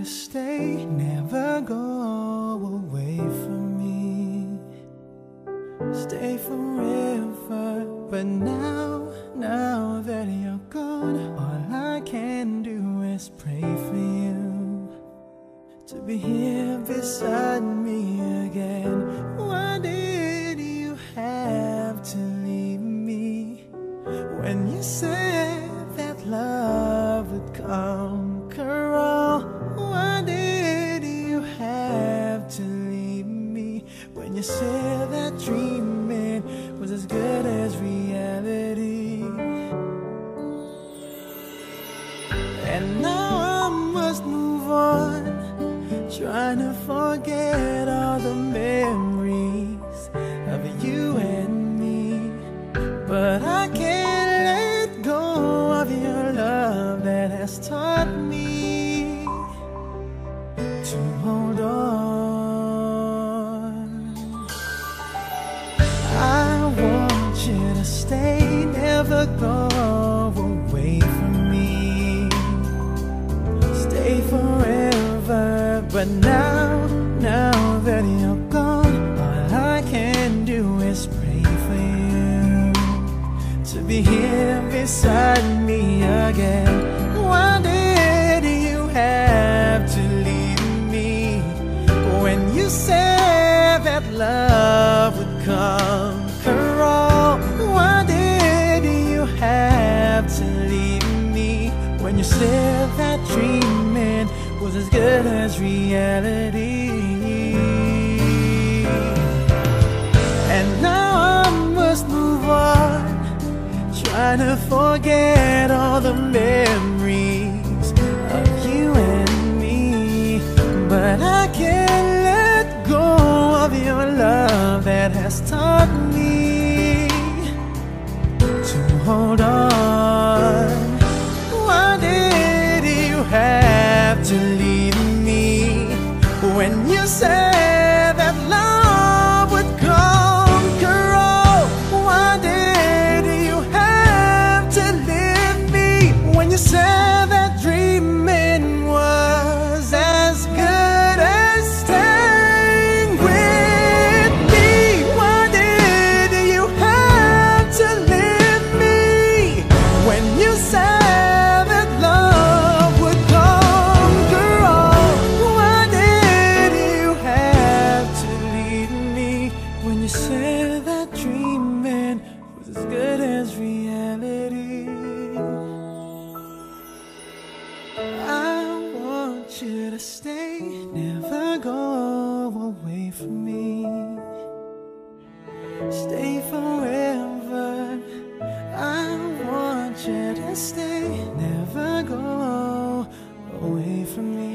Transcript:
to stay, never go away from me. Stay forever, but now, now that you're gone, all I can do is pray for you to be here beside me again. Why did you have to leave me when you said that love would come? Trying to forget all the memories of you and me. But I can't let go of your love that has taught me to hold on. I want you to stay, never go away from me. Stay forever, but now, now you're gone, all I can do is pray for you to be here beside me again. Why did you have to leave me when you said that love would conquer all? Why did you have to leave me when you said that dreaming was as good as reality? Trying to forget all the memories of you and me. But I can't let go of your love that has taught me to hold on. as reality. I want you to stay, never go away from me. Stay forever. I want you to stay, never go away from me.